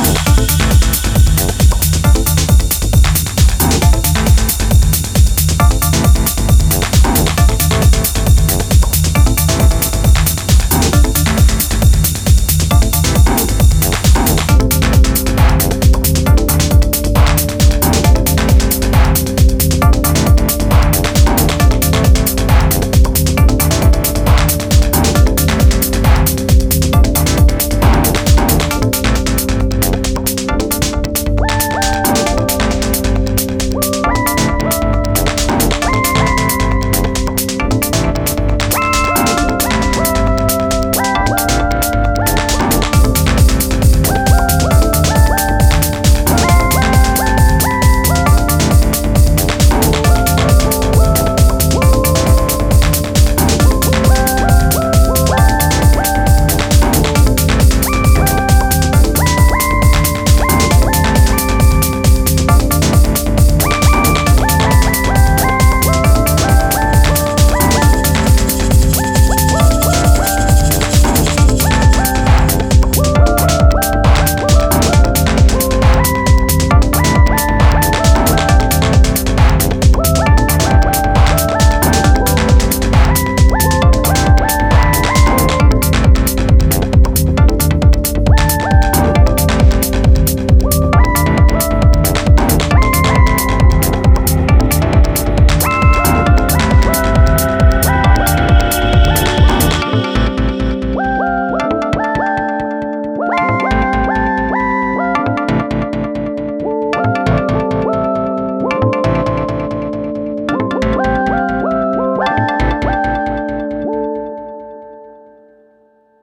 Wow.